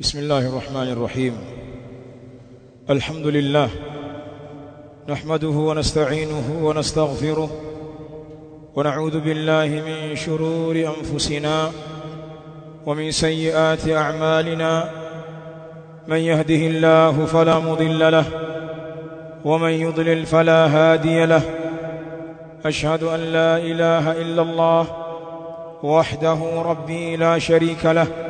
بسم الله الرحمن الرحيم. الحمد لله. نحمده ونستعينه ونستغفره. ونعوذ بالله من شرور أنفسنا ومن سيئات أعمالنا. من يهده الله فلا مضل له ومن يضلل فلا هادي له. أشهد أن لا إله إلا الله وحده ربي لا شريك له.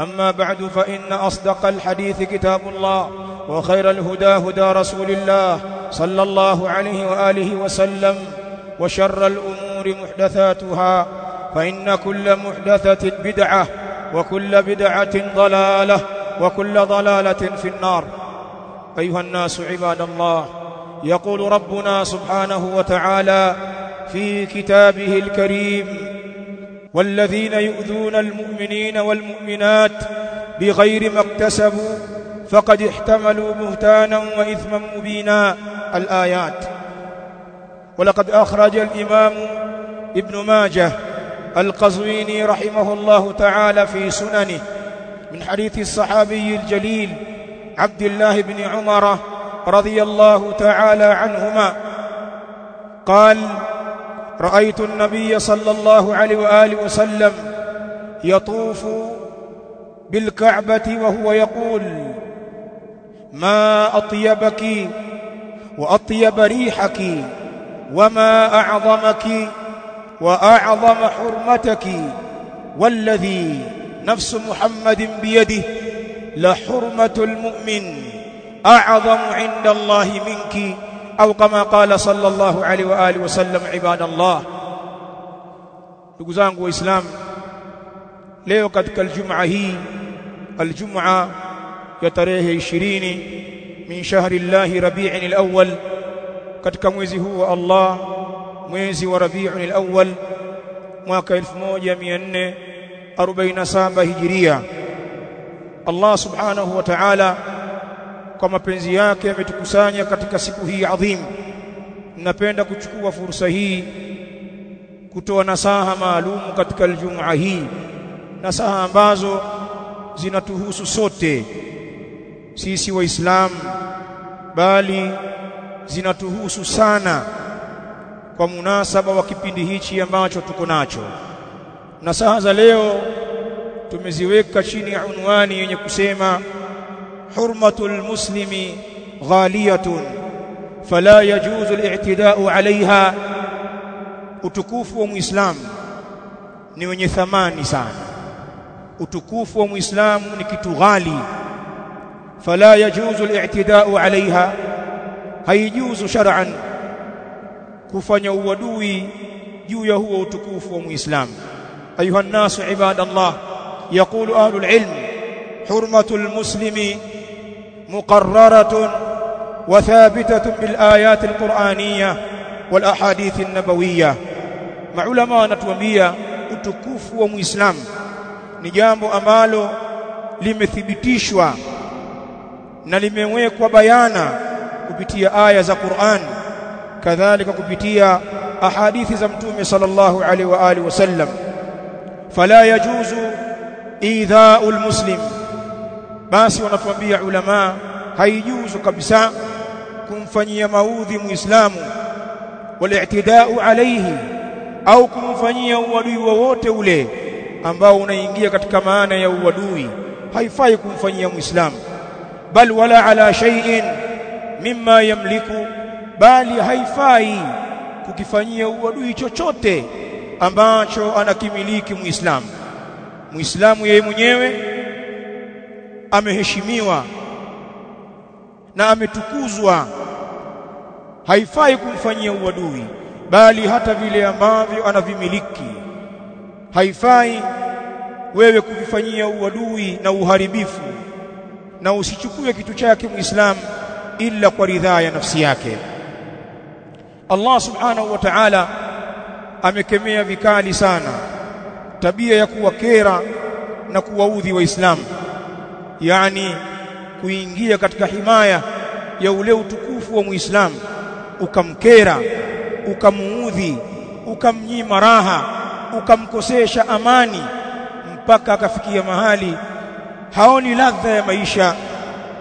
أما بعد فإن أصدق الحديث كتاب الله وخير الهدى هدى رسول الله صلى الله عليه وآله وسلم وشر الأمور محدثاتها فإن كل محدثة بدعة وكل بدعة ضلالة وكل ضلالة في النار. أيها الناس عباد الله يقول ربنا سبحانه وتعالى في كتابه الكريم والذين يؤذون المؤمنين والمؤمنات بغير ما اكتسبوا فقد احتملوا بهتانا وإثما مبينا الآيات. ولقد أخرج الإمام ابن ماجه القزويني رحمه الله تعالى في سننه من حديث الصحابي الجليل عبد الله بن عمر رضي الله تعالى عنهما. قال رأيت النبي صلى الله عليه وآله وسلم يطوف بالكعبة وهو يقول ما أطيبك وأطيب ريحك وما أعظمك وأعظم حرمتك والذي نفس محمد بيده لحرمة المؤمن أعظم عند الله منك au kama qala sallallahu alaihi wa alihi wasallam ibadallah ndugu zangu waislamu leo katika aljumaa hii aljumaa ya tarehe 20 min shahri llahi rabi'in alawwal katika mwezi huu wa Allah mwezi wa rabi'in alawwal mwaka 1447 hijiria Allah subhanahu wa ta'ala kwa mapenzi yake ametukusanya katika siku hii adhimu. Napenda kuchukua fursa hii kutoa nasaha maalum katika aljumaa hii. Nasaha ambazo zinatuhusu sote sisi waislamu bali zinatuhusu sana kwa munasaba wa kipindi hichi ambacho tuko nacho. Nasaha za leo tumeziweka chini ya unwani yenye kusema حرمة المسلم غالية فلا يجوز الاعتداء عليها utukufu wa muislamu ni wenye thamani sana utukufu wa muislamu ni kitu ghali fala yajuzu al-i'tida'u 'alayha haijuzu shar'an kufanya uadui juu ya huo utukufu wa muislamu ayuha an-nasu ibadallah yaqulu ahlul ilm hurmatul muslimi مقررة وثابتة بالآيات القرآنية والأحاديث النبوية معلماء wanatuambia utukufu wa muislamu ni jambo ambalo limethibitishwa na limewekwa bayana kupitia aya za Qur'an kadhalika kupitia ahadithi za mtume sallallahu alaihi wa alihi wasallam fala yajuzu idha'ul muslim basi wanatuambia ulama haijuzu kabisa kumfanyia maudhi muislamu. Wal-i'tida'u alayhi au kumfanyia uadui wowote ule ambao unaingia katika maana ya uadui. Haifai kumfanyia muislamu. Bal wala ala shay'in mimma yamliku. Bali haifai kukifanyia uadui chochote ambacho anakimiliki muislamu. Muislamu yeye mwenyewe ameheshimiwa na ametukuzwa. Haifai kumfanyia uadui bali hata vile ambavyo anavimiliki. Haifai wewe kuvifanyia uadui na uharibifu na usichukue kitu chake muislamu ila kwa ridhaa ya nafsi yake. Allah subhanahu wa ta'ala amekemea vikali sana tabia ya kuwakera na kuwaudhi waislamu yani kuingia katika himaya ya ule utukufu wa muislamu ukamkera ukamuudhi ukamnyima raha ukamkosesha amani mpaka akafikia mahali haoni ladha ya maisha.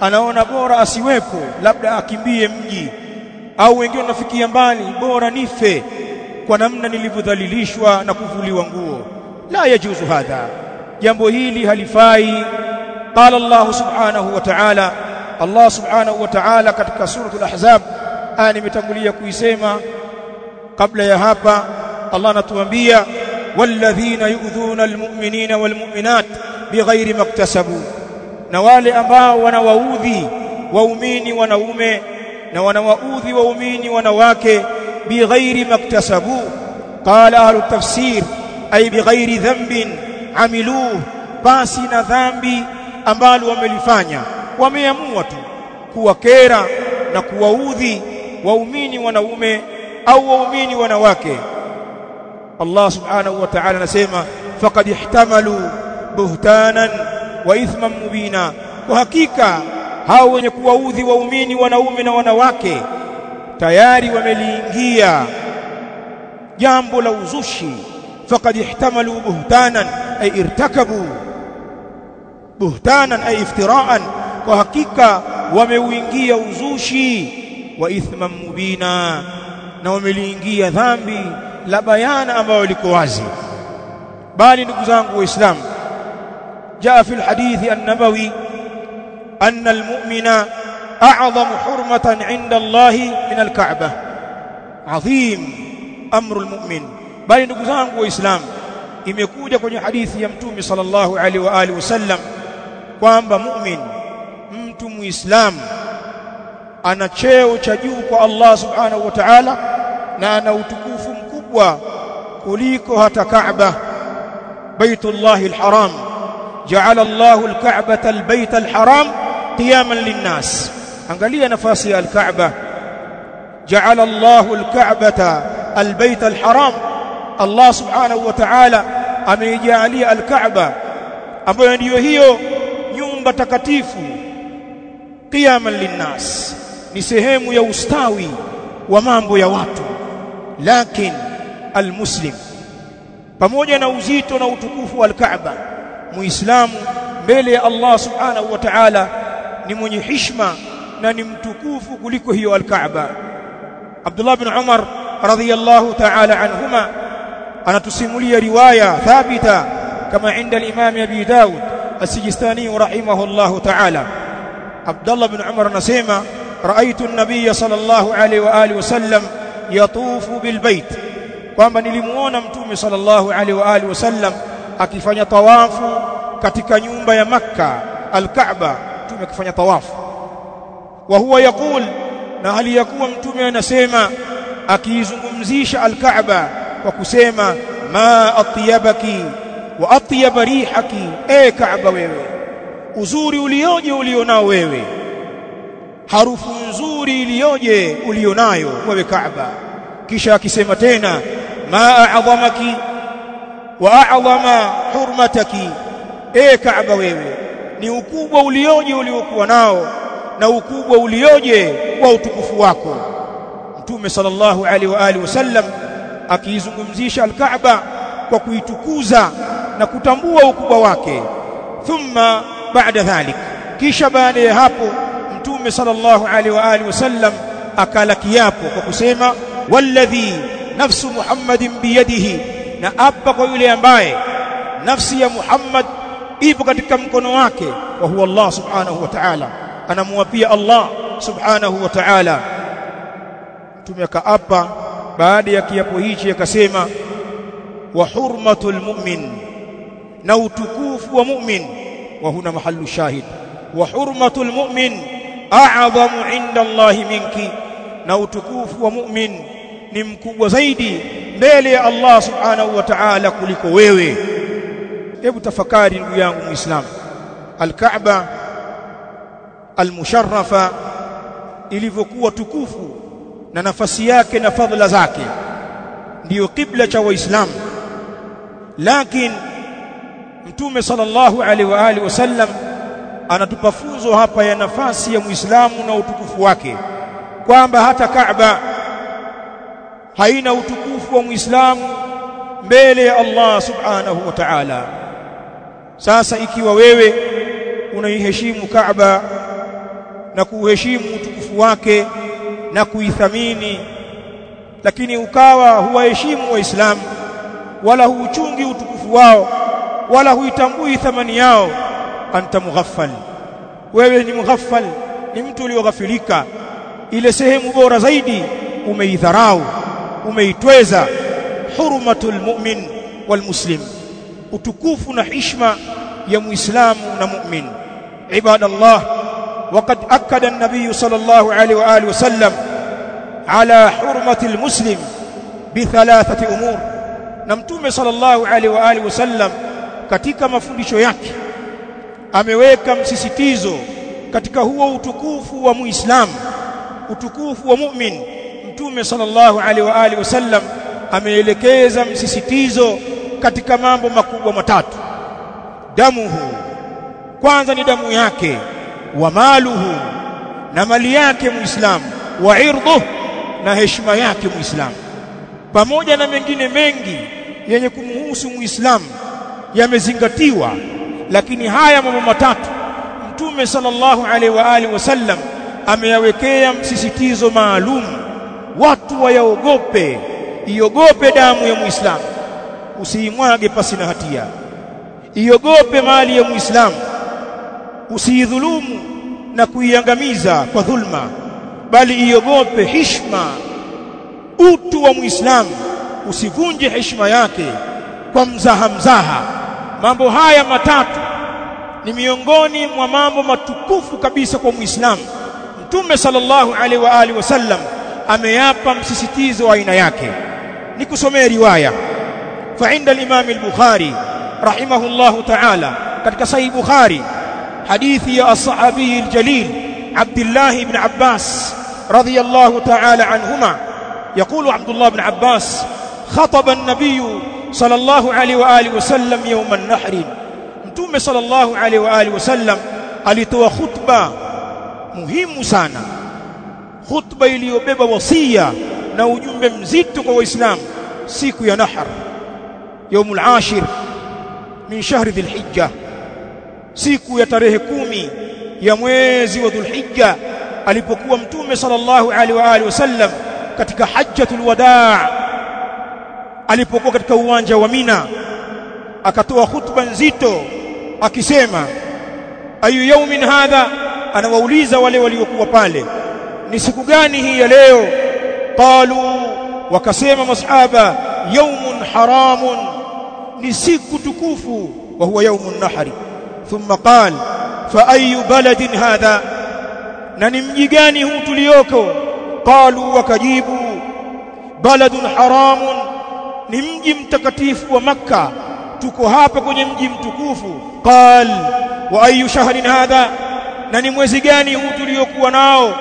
Anaona bora asiwepo labda akimbie mji au wengine wanafikia mbali bora nife kwa namna nilivyodhalilishwa na kuvuliwa nguo. La yajuzu hadha. Jambo hili halifai Allah subhanahu wa ta'ala Allah subhanahu wa ta'ala katika suratul ahzab aya nimetangulia kuisema kabla ya hapa Allah anatuambia walladhina yu'dhuna almu'minina walmu'minat bighairi maktasabu na wale ambao wanawaudhi waumini wanaume na wanawaudhi waumini wanawake bighairi maktasabu qala ahlu tafsir ay bighairi dhanbin amiluhu basi na dhambi ambalo wamelifanya. Wameamua tu kuwakera na kuwaudhi waumini wanaume au waumini wanawake. Allah subhanahu wa ta'ala anasema faqad ihtamalu buhtanan wa ithman mubina. Kwa hakika hao wenye kuwaudhi waumini wanaume na wanawake tayari wameliingia jambo la uzushi. Faqad ihtamalu buhtanan ay irtakabu buhtanan ay iftiraan. Kwa hakika wameuingia uzushi wa ithman mubina na wameliingia dhambi la bayana ambayo liko wazi. Bali ndugu zangu waislamu jaa fi alhadith an-nabawi anna al-mu'mina hurmatan 'inda Allah min al-Ka'bah amru al-mu'min bali ndugu zangu waislamu imekuja kwenye hadithi ya mtume sallallahu alaihi wa alihi wasallam kwamba mu'min mtu muislamu ana cheo cha juu kwa Allah subhanahu wa ta'ala na ana utukufu mkubwa kuliko hata Kaaba. Baitullah al-Haram. Ja'ala Allah al-Ka'bata al-Bait al-Haram qiyaman lin-nas. Angalia nafasi ya al-Kaaba. Ja'ala Allah al-Ka'bata al-Bait al-Haram. Allah subhanahu wa ta'ala ameijalia al-Kaaba. Ambayo ndiyo hiyo nyumba takatifu. Qiyaman lin-nas. Ni sehemu ya ustawi wa mambo ya watu. Lakin almuslim. Pamoja na uzito na utukufu wa al-Kaaba muislamu mbele ya Allah subhanahu wa ta'ala ni mwenye hishma na ni mtukufu kuliko hiyo al-Kaaba. Abdullah bin Umar radhiyallahu ta'ala anhuma anatusimulia riwaya thabita kama inda al-Imam Abi Dawud as-Sijistani rahimahullahu ta'ala Abdullah bin Umar anasema رأيت النبي صلى الله عليه وآله وسلم يطوف بالبيت kwamba nilimuona mtume sallallahu alaihi wa alihi wasallam akifanya tawafu katika nyumba ya makka al-Kaaba mtume akifanya tawafu wa huwa yakul na hali yakuwa mtume anasema akiizungumzisha al-Kaaba kwa kusema ma atyabaki wa atyab rihaki e Kaaba wewe. Uzuri ulioje ulionao wewe. Harufu nzuri iliyoje ulionayo wewe Kaaba. Kisha akisema tena ma a'zamaki wa a'zama hurmataki e Kaaba wewe. Ni ukubwa ulioje uliokuwa nao na ukubwa ulioje wa utukufu wako. Mtume sallallahu alaihi wa alihi wasallam akiizungumzisha al-Kaaba kwa kuitukuza na kutambua ukubwa wake thumma baada dhalik kisha baada ya hapo mtume sallallahu alaihi wa alihi wasallam akala kiapo kwa kusema walladhi nafsu muhammadin biyadihi na apa kwa yule ambaye nafsi ya muhammad ipo katika mkono wake wa huwa Allah subhanahu wa ta'ala anamuapia Allah subhanahu wa ta'ala mtume akaapa baada ya kiapo hichi akasema wa hurmatul mu'min na utukufu wa mu'min wa huna mahallu shahid. Wa hurmatul mu'min a'zamu 'inda Allahi minki. Na utukufu wa mu'min ni mkubwa zaidi mbele ya Allah subhanahu wa ta'ala kuliko wewe. Hebu tafakari ndugu yangu muislamu al-Kaaba al-musharrafa ilivyokuwa tukufu na nafasi yake na fadhila zake ndiyo kibla cha waislamu. Lakini mtume sallallahu alaihi wa alihi wasallam anatupa funzo hapa ya nafasi ya muislamu na utukufu wake kwamba hata Kaaba haina utukufu wa muislamu mbele ya Allah subhanahu wa ta'ala. Sasa ikiwa wewe unaiheshimu Kaaba na kuheshimu utukufu wake na kuithamini lakini ukawa huwaheshimu waislamu wala huuchungi utukufu wao wala huitambui thamani yao anta mughaffal wewe ni mughaffal ni mtu ulioghafilika ile sehemu bora zaidi umeidharau umeitweza hurmatul mu'min wal muslim utukufu na hishma ya muislamu na mu'min ibadallah وقد أكد النبي صلى الله عليه وآله وسلم على حرمة المسلم بثلاثة أمور نمتوم صلى الله عليه وآله وسلم katika mafundisho yake. Ameweka msisitizo katika huo utukufu wa muislamu utukufu wa mu'min. Mtume sallallahu alaihi wa alihi wasallam ameelekeza msisitizo katika mambo makubwa matatu. Damuhu kwanza ni damu yake wa maluhu na mali yake muislamu wa irduhu na heshima yake muislamu. Pamoja na mengine mengi yenye kumhusu muislamu yamezingatiwa. Lakini haya mambo matatu mtume sallallahu alaihi wa alihi wasallam ameyawekea msisitizo maalum. Watu wayaogope iogope damu ya muislamu usiimwage pasi na hatia. Iogope mali ya muislamu usiidhulumu na kuiangamiza kwa dhulma bali iogope heshima. Utu wa muislamu usivunje heshima yake kwa mzaha mzaha. Mambo haya matatu ni miongoni mwa mambo matukufu kabisa kwa Muislamu. Mtume sallallahu alaihi wa alihi wasallam ameyapa msisitizo wa aina yake. Nikusomee riwaya fa inda al-Imam al-Bukhari rahimahullahu ta'ala, katika Sahih Bukhari, hadithi ya as-sahabi al-jalil Abdullah ibn Abbas radiyallahu ta'ala anhuma, yaqulu Abdullah ibn Abbas عباس خطب النبي صلى الله عليه واله وسلم يوم النحر mtume sallallahu alaihi wa alihi wasallam alitoa khutba muhimu sana khutba iliyobeba wasia na ujumbe mzito kwa waislamu siku ya nahar يوم العاشر min shahri dhulhijja siku ya tarehe kumi ya mwezi wa dhulhijja alipokuwa mtume sallallahu alaihi wa alihi wasallam katika hajjatul wadaa alipokuwa katika uwanja wa Mina akatoa hutuba nzito akisema ayu yaumin hadha? Anawauliza wale waliokuwa pale ni siku gani hii ya leo? Qalu wakasema masahaba yaumun haramun. Ni siku tukufu wa huwa yaumun nahri thumma qal fa ayu baladin hadha? Na ni mji gani huu tulioko? Qalu wakajibu baladun haramun ni mji mtakatifu wa makka tuko hapa kwenye mji mtukufu qal wa ayu shahrin hadha na ni mwezi gani huu tuliokuwa nao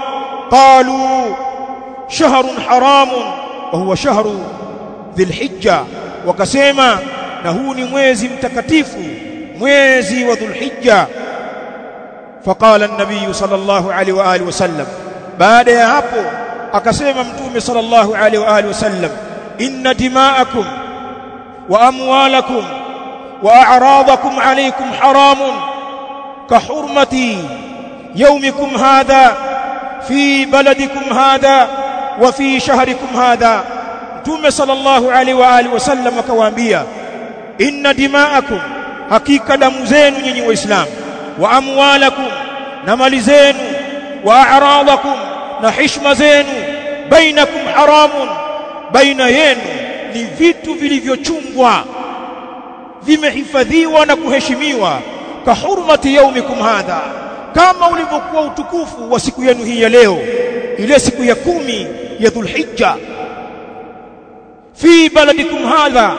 qalu shahrun haramun wa huwa shahru dhilhijja wakasema na huu ni mwezi mtakatifu mwezi wa dhulhijja فقال النبي صلى الله عليه واله وسلم baada ya hapo akasema mtume sallallahu alaihi wa alihi wasallam inna dima'akum wa amwalakum wa a'radakum alaykum haramun ka hurmati yawmikum hadha fi baladikum hadha wa fi shahrikum hadha mtume sallallahu alaihi wa alihi wasallam akawaambia inna dima'akum hakika damu zenu nyinyi waislamu wa amwalakum na mali zenu wa a'radakum na heshima zenu bainakum haramun baina yenu ni vitu vilivyochungwa vimehifadhiwa na kuheshimiwa. Ka hurmati yaumikum hadha kama ulivyokuwa utukufu wa siku yenu hii ya leo ile siku ya kumi ya dhulhijja. Fi baladikum hadha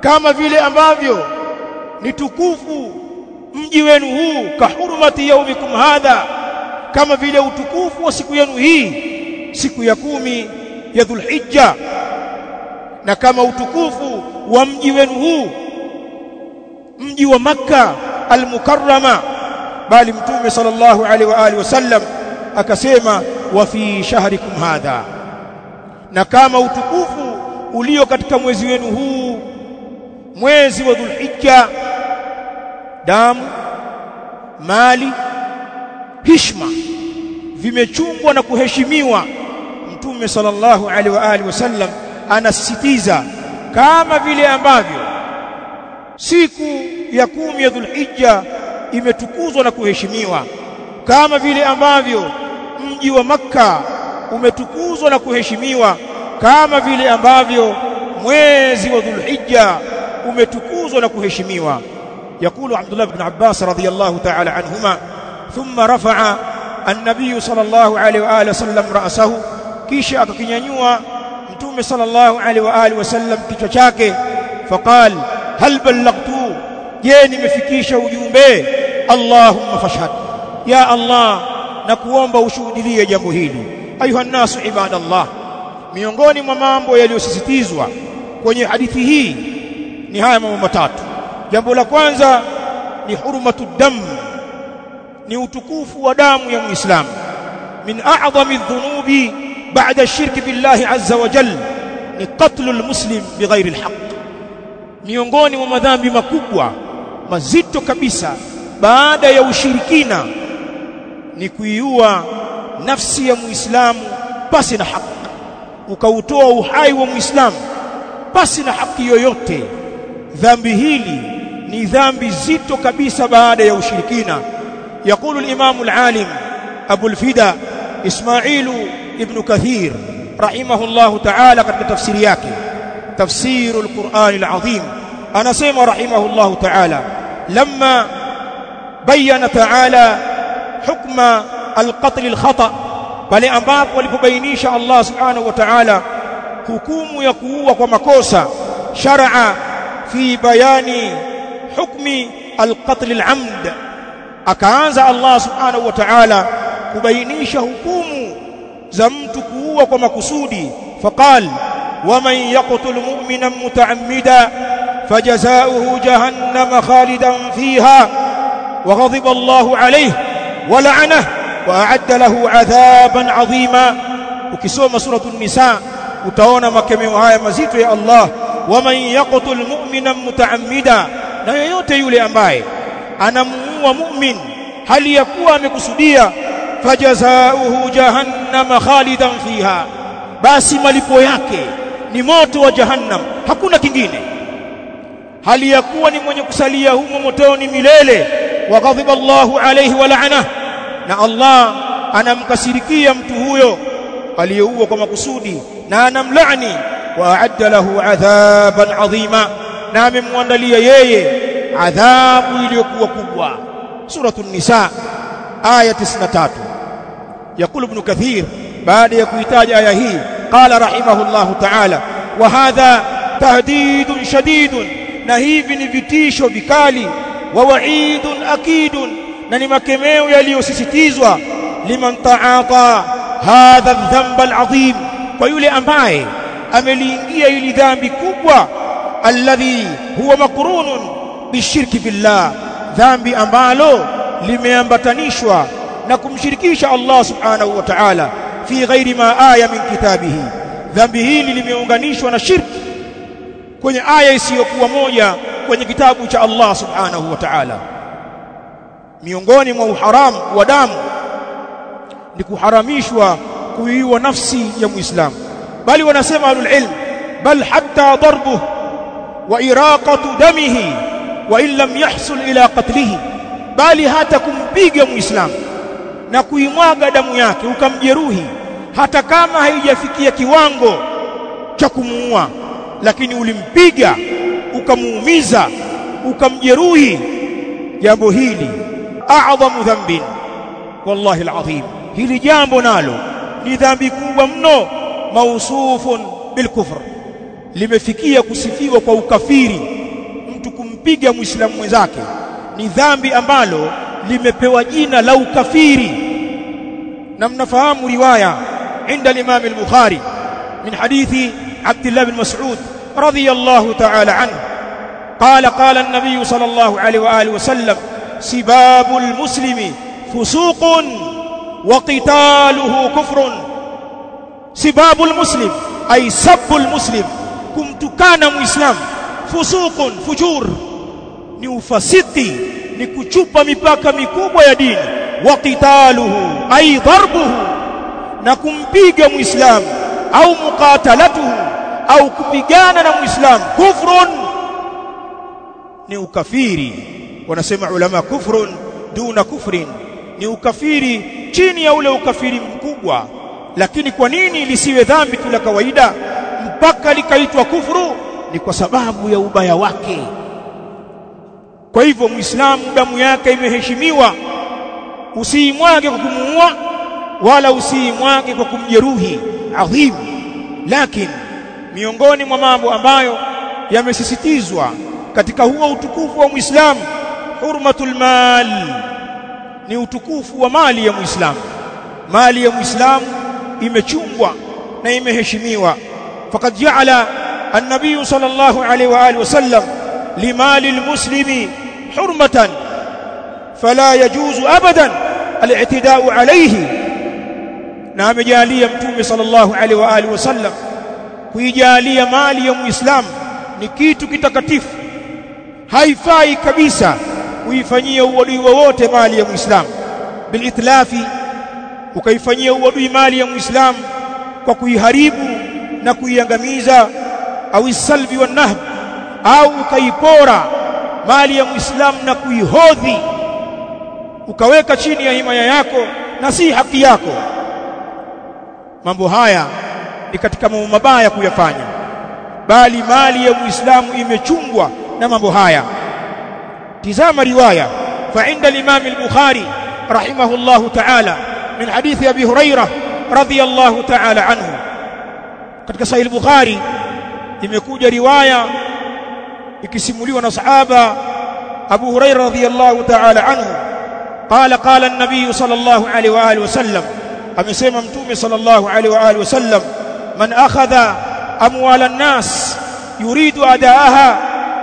kama vile ambavyo ni tukufu mji wenu huu ka hurmati yaumikum hadha kama vile utukufu wa siku yenu hii siku ya kumi ya dhulhijja. Na kama utukufu wa mji wenu huu mji wa makka almukarrama bali mtume sallallahu alaihi wa alihi wasallam akasema wa fi shahrikum hadha. Na kama utukufu ulio katika mwezi wenu huu mwezi wa dhulhijja damu mali hishma vimechungwa na kuheshimiwa mtume sallallahu alaihi wa alihi wasallam anasisitiza kama vile ambavyo siku ya kumi ya dhulhijja imetukuzwa na kuheshimiwa kama vile ambavyo mji wa makka umetukuzwa na kuheshimiwa kama vile ambavyo mwezi wa dhulhijja umetukuzwa na kuheshimiwa يقول عبد الله بن عباس رضي الله تعالى عنهما ثم رفع النبي صلى الله عليه واله وسلم راسه kisha akakinyanyua mtume sallallahu alaihi wa alihi wasallam kichwa chake faqal hal ballaghtu je nimefikisha ujumbe? Allahumma fashhad. Ya allah na kuomba ushuhudie jambo hili. Ayuha nasu ibadallah. Miongoni mwa mambo yaliyosisitizwa kwenye hadithi hii ni haya mambo matatu. Jambo la kwanza ni hurmatu dam ni utukufu wa damu ya muislamu. Min a'zami dhunubi ba'da shirki billahi azza wa jalla ni qatlu almuslim bighairi alhaq miongoni mwa madhambi makubwa mazito kabisa baada ya ushirikina ni kuiua nafsi ya muislamu pasi na haki ukautoa uhai wa muislamu pasi na haki yoyote dhambi hili ni dhambi zito kabisa baada ya ushirikina يقول الإمام العالم أبو الفدا إسماعيل ابن كثير رحمه الله تعالى قد تفسير yake تفسير القرآن العظيم أنا سيما رحمه الله تعالى لما بين تعالى حكم القتل الخطأ pale ambapo alipobainisha Allah subhanahu wa ta'ala hukumu ya kuua kwa makosa shar'a fi bayani hukmi alqatl alamd akaanza Allah subhanahu wa ta'ala kubainisha hukumu za mtu kuua kwa makusudi faqal waman yaqtul mu'mina muta'ammida فجزاؤه جهنم خالدا فيها وغضب الله عليه ولعنه واعد له عذابا عظيما ukisoma suratul nisa utaona makemeo haya mazito ya Allah waman yaqtul mu'mina muta'ammida na yoyote yule ambaye anamuua mu'min hali ya kuwa amekusudia fajazaohu jahannam khalidan fiha. Basi malipo yake ni moto wa jahannam hakuna kingine. Hali ya kuwa ni mwenye kusalia humo motoni milele wa ghadhiba Allahu alayhi wa la'ana. Na Allah anamkasirikia mtu huyo aliyeua kwa makusudi na anamlaani wa a'adda lahu adhaban adhima na amemwandalia yeye adhabu iliyokuwa kubwa. Suratul nisa aya 93 يقول ابن كثير بعد يكويتاج آية قال رحمه الله تعالى وهذا تهديد شديد نهيب نبتيش بكالي ووعيد أكيد نني كميو يليو سيستيزوا لمن تعاطى هذا الذنب العظيم. ويولي أمائي أمليني يلي ذنب كبوة الذي هو مقرون بالشرك بالله ذنب أمالو لمن بطنيشوا. Na kumshirikisha Allah subhanahu wa ta'ala fi ghairi ma aya min kitabihi. Dhambi hili limeunganishwa na shirki kwenye aya isiyokuwa moja kwenye kitabu cha Allah subhanahu wa ta'ala. Miongoni mwa uharamu wa damu ni kuharamishwa kuiua nafsi ya muislamu bali wanasema ahlul ilm bal hatta darbuh wa iraqatu damihi wa in lam yahsul ila qatlihi. Bali hata kumpiga muislamu na kuimwaga damu yake ukamjeruhi hata kama haijafikia kiwango cha kumuua lakini ulimpiga ukamuumiza ukamjeruhi. Jambo hili a'dhamu dhanbin wallahi alazim. Hili jambo nalo ni dhambi kubwa mno mausufun bilkufr. Limefikia kusifiwa kwa ukafiri. Mtu kumpiga muislamu mwenzake ni dhambi ambalo limepewa jina la ukafiri mnafahamu riwaya عند الإمام البخاري من حديث عبد الله بن مسعود رضي الله تعالى عنه. قال قال النبي صلى الله عليه وآله وسلم سباب المسلم فسوق وقتاله كفر. سباب المسلم أي سب المسلم كنت كان مسلم فسوق فجور. ufasiki ni kuchupa mipaka mikubwa ya wa qitaluhu ay darbuhu na kumpiga muislamu au muqatalatuhu au kupigana na muislamu kufrun ni ukafiri. Wanasema ulama kufrun duna kufrin ni ukafiri chini ya ule ukafiri mkubwa. Lakini kwa nini lisiwe dhambi tu la kawaida? Mpaka likaitwa kufru ni kwa sababu ya ubaya wake. Kwa hivyo muislamu damu yake imeheshimiwa usiimwage kwa kumuua wala usiimwage kwa kumjeruhi adhim lakini miongoni mwa mambo ambayo yamesisitizwa katika huo utukufu wa muislamu hurmatul mal ni utukufu wa mali ya muislamu. Mali ya muislamu imechungwa na imeheshimiwa. Faqad ja'ala an-nabiy sallallahu alayhi wa alihi wasallam limali al-muslimi hurmatan fala yajuzu abadan الاعتداء عليه na amejalia mtume sallallahu alaihi wa alihi wasallam kuijalia mali ya muislamu ni kitu kitakatifu. Haifai kabisa kuifanyia uadui wowote mali ya muislamu bilitlafi ukaifanyia uadui mali ya muislamu kwa kuiharibu na kuiangamiza au salbi wa au ukaipora mali ya muislamu na kuihodhi ukaweka chini ya himaya yako na si haki yako. Mambo haya ni katika mambo mabaya kuyafanya bali mali ya muislamu imechungwa na mambo haya. Tizama riwaya fa inda al-imam al-bukhari rahimahullahu ta'ala min hadithi abi hurairah radiyallahu ta'ala anhu. Katika sahih al-bukhari imekuja riwaya ikisimuliwa na sahaba abu hurairah radiyallahu ta'ala anhu qala qala an-nabiy sallallahu alayhi wa alihi wasallam amesema mtume sallallahu alaihi wa alihi wasallam man akhadha amwala an-nas yuridu adaaha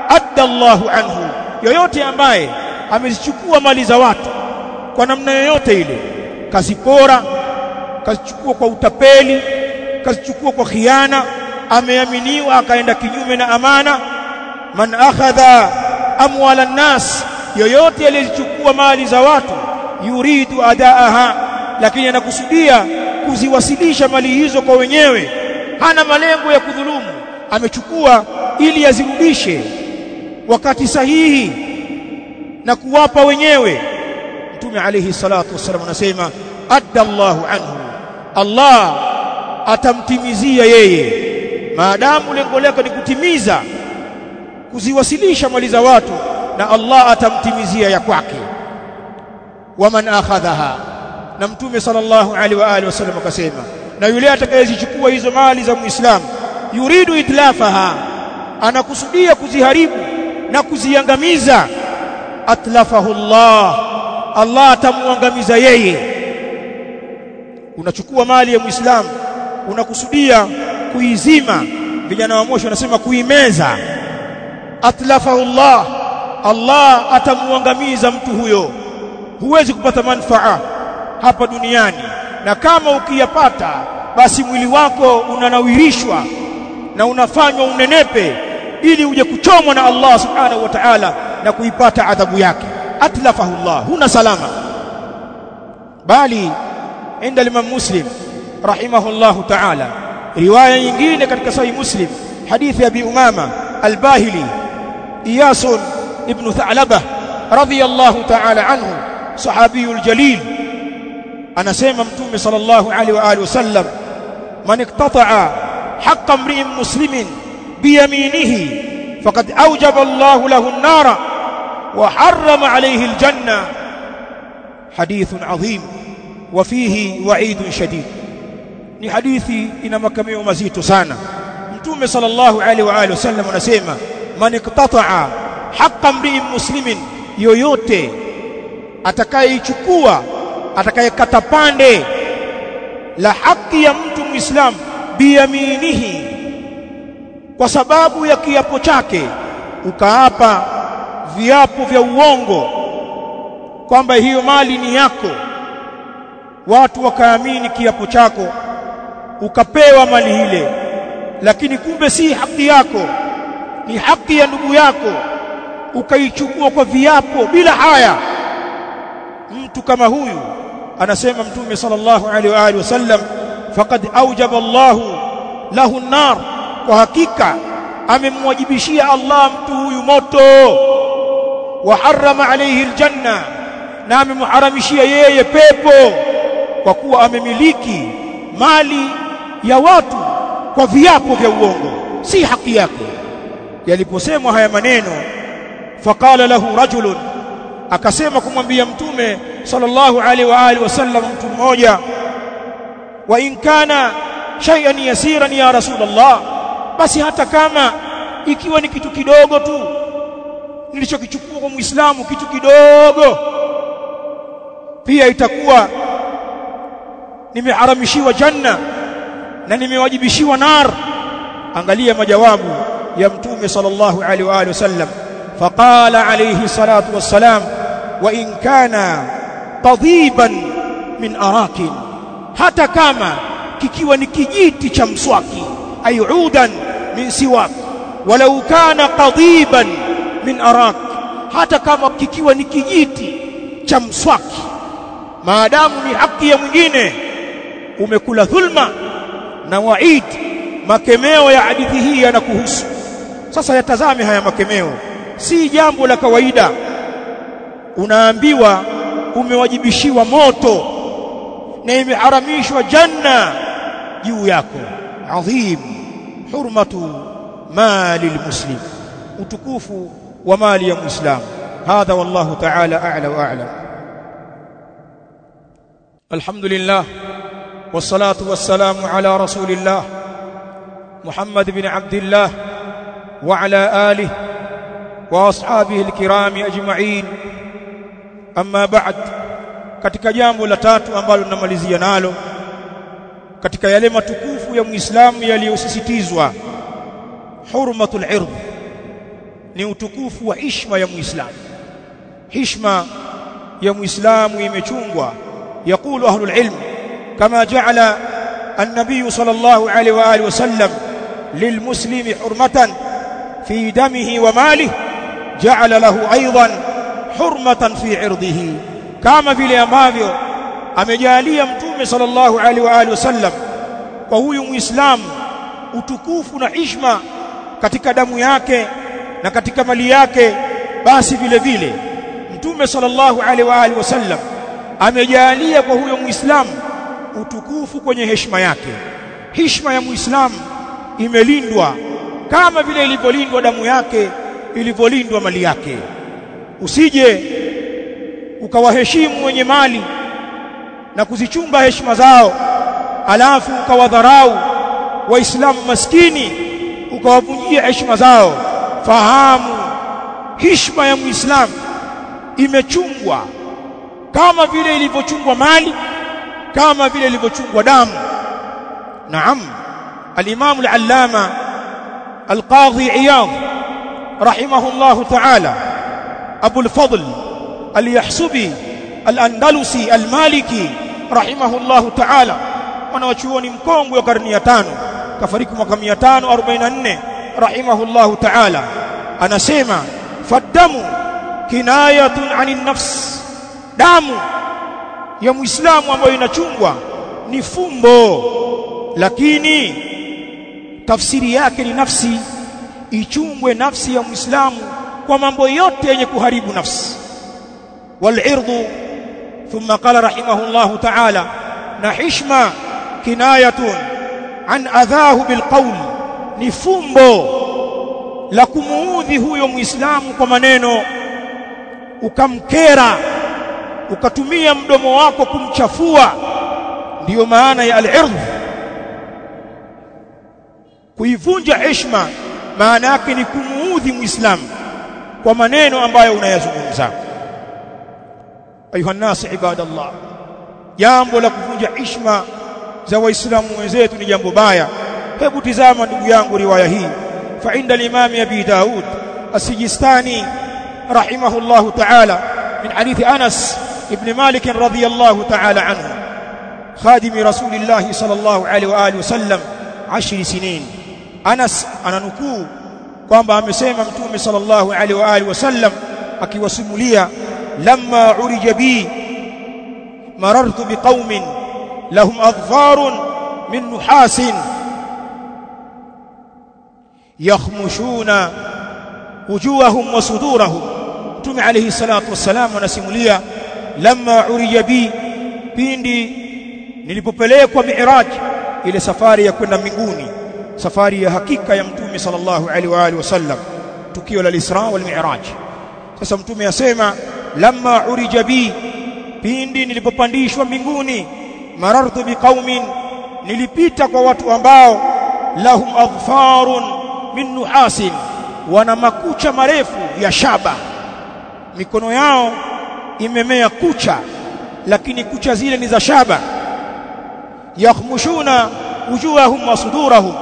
adda Allahu anhu. Yoyote ambaye amezichukua mali za watu kwa namna yoyote ile kazipora kazichukua kwa utapeli kazichukua kwa khiana ameaminiwa akaenda kinyume na amana man akhadha amwala an-nas yoyote aliyezichukua mali za watu yuridu adaaha lakini anakusudia kuziwasilisha mali hizo kwa wenyewe. Hana malengo ya kudhulumu amechukua ili azirudishe wakati sahihi na kuwapa wenyewe. Mtume alayhi salatu wasallam anasema adda Allahu anhu Allah atamtimizia yeye. Maadamu lengo lake ni kutimiza kuziwasilisha mali za watu na Allah atamtimizia ya kwake. Waman akhadhaha. Na mtume sallallahu alaihi wa alihi wasallam akasema na yule atakayezichukua hizo mali za muislamu yuridu itlafaha anakusudia kuziharibu na kuziangamiza. Atlafahu Allah. Allah atamuangamiza yeye. Unachukua mali ya muislamu unakusudia kuizima. Vijana wa moshi wanasema kuimeza. Atlafahu Allah Allah atamuangamiza mtu huyo. Huwezi kupata manfaa hapa duniani. Na kama ukiyapata basi mwili wako unanawirishwa na unafanywa unenepe ili uje kuchomwa na Allah subhanahu wa ta'ala na kuipata adhabu yake. Atlafahu Allah. Huna salama. Bali inda Imam Muslim rahimahullahu ta'ala. Riwaya nyingine katika sahih Muslim hadithi ya Abi Umama albahili iyasun Iyas ابن ثعلبة رضي الله تعالى عنه صحابي الجليل. أنا سيما امتومي صلى الله عليه وآله وسلم. من اقتطع حق امرئ مسلم بيمينه فقد أوجب الله له النار وحرم عليه الجنة. حديث عظيم وفيه وعيد شديد. لحديثي hadithi ina makamio mazito sana. Mtume sallallahu alaihi wa alihi wasallam anasema man iktata haqqa mri'in muslimin yoyote atakayeichukua atakayekata pande la haki ya mtu muislam biyaminihi kwa sababu ya kiapo chake ukaapa viapo vya uongo kwamba hiyo mali ni yako. Watu wakaamini kiapo chako ukapewa mali ile. Lakini kumbe si haki yako ni haki ya ndugu yako ukaichukua kwa viapo bila haya. Mtu kama huyu anasema mtume sallallahu alaihi wa alihi wasallam faqad aujaba Allahu lahu an-nar. Kwa hakika amemwajibishia Allah mtu huyu moto. Wa harrama alayhi aljanna na amemharamishia yeye pepo kwa kuwa amemiliki mali ya watu kwa viapo vya uongo. Si haki yake yaliposemwa haya maneno faqala lahu rajulun akasema kumwambia mtume sallallahu alaihi wa alihi wasallam mtu mmoja wa in kana shay'an yasiran ya rasulullah basi hata kama ikiwa ni kitu kidogo tu nilichokichukua kwa muislamu kitu kidogo pia itakuwa nimeharamishiwa janna na nimewajibishiwa nar. Angalia majawabu ya mtume sallallahu alaihi wa alihi wasallam faqala عليه salatu wassalam wa in kana من arakin hata kama kikiwa ni kijiti cha mswaki ayudan min siwak walau kana qadiban min arak hata kama kikiwa ni kijiti cha mswaki. Maadamu ni haki ya mwingine umekula dhulma na waid makemeo ya hadithi hii yanakuhusu. Sasa yatazame haya makemeo si jambo la kawaida unaambiwa umewajibishiwa moto na imeharamishwa janna juu yako adhim hurmatu mali almuslim utukufu wa mali ya muislam hadha wallahu ta'ala a'la wa a'lam alhamdulillah wassalatu wassalamu ala rasulillah muhammad bin abdillah wa ala alihi ashabihi alkiram ajma'in amma ba'd katika jambo la tatu ambalo tunamalizia nalo katika yale matukufu ya muislamu yaliyosisitizwa hurmatul ird ni utukufu wa heshima ya muislamu heshima ya muislamu imechungwa يقول أهل العلم كما جعل النبي صلى الله عليه وآله وسلم للمسلم حرمة في دمه وماله jaala lahu aidan hurmatan fi irdihi kama vile ambavyo amejalia mtume sallallahu alaihi wa alihi wasallam kwa huyu muislamu utukufu na heshima katika damu yake na katika mali yake basi vile vile mtume sallallahu alaihi wa alihi wasallam amejalia kwa huyo muislam utukufu kwenye heshima yake heshima ya muislam imelindwa kama vile ilivyolindwa damu yake ilivyolindwa mali yake. Usije ukawaheshimu wenye mali na kuzichunga heshima zao alafu ukawadharau waislamu maskini ukawavunjia heshima zao. Fahamu heshima ya muislamu imechungwa kama vile ilivyochungwa mali kama vile ilivyochungwa damu. Naam al-imam al-allama al-qadhi iyad rahimahullah ta'ala. Abu al-fadl al-yahsubi al-andalusi al-maliki rahimahullah ta'ala. Mwanachuoni mkongwe wa karne ya tano. Kafariki mwaka 544 rahimahullah ta'ala. Anasema faddamu kinayatun 'anil nafs. Damu ya muislamu ambayo inachungwa ni fumbo. Lakini tafsiri yake ni nafsi ichungwe nafsi ya muislamu kwa mambo yote yenye kuharibu nafsi. Walirdhu thumma qala rahimahullahu ta'ala na hishma kinayatun an adhahu bilqawl ni fumbo la kumuudhi huyo muislamu kwa maneno ukamkera ukatumia mdomo wako kumchafua. Ndiyo maana ya al-ird kuivunja heshima maana yake ni kumuudhi muislamu kwa maneno ambayo unayazungumza. Ayuha nas ibadallah jambo la kuvunja ishma za waislamu wenzetu ni jambo baya. Hebu tizama ndugu yangu riwaya hii. Fa inda al-imam abi daud as-sijistani rahimahullah ta'ala min hadithi anas ibn malik radiyallahu ta'ala anhu. Khadim rasulillah sallallahu alayhi wa alihi wasallam 10 sinin. Anas ananukuu kwamba amesema mtume sallallahu alaihi wa alihi wasallam akiwasimulia lamma urija bi marartu biqaumin lahum adfarun min nuhasin yakhmushuna wujuhahum wa sudurahum. Mtume alayhi salatu wassalam anasimulia lamma urija bi pindi nilipopelekwa mi'raj ile safari ya kwenda mbinguni safari ya hakika ya mtume sallallahu alaihi wa alihi wasallam. Tukio la Isra wal Mi'raj. Sasa mtume asema lamma urija bi pindi nilipopandishwa mbinguni marartu biqaumin nilipita kwa watu ambao lahum adfarun min nuhasin wana makucha marefu ya shaba. Mikono yao imemea kucha lakini kucha zile ni za shaba. Yakhmushuna wujuhahum wa sudurahum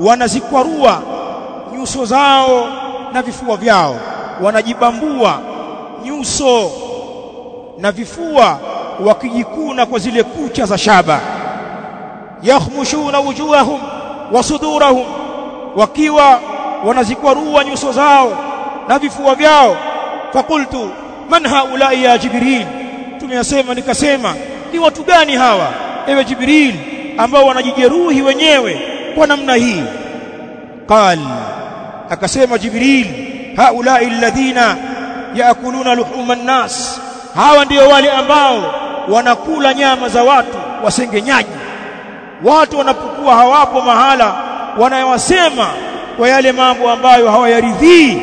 wanazikwarua nyuso zao na vifua vyao wanajibambua nyuso na vifua wakijikuna kwa zile kucha za shaba. Yakhmushuna wujuhahum wa sudurahum wakiwa wanazikwarua nyuso zao na vifua vyao. Fakultu man haulai ya jibril? Tumeyasema nikasema ni watu gani hawa ewe jibril ambao wanajijeruhi wenyewe kwa namna hii. Qal akasema jibril haula alladhina yaakuluna luhuma nas hawa ndiyo wale ambao wanakula nyama za watu wasengenyaji. Watu wanapokuwa hawapo mahala wanayowasema kwa yale mambo ambayo hawayaridhii.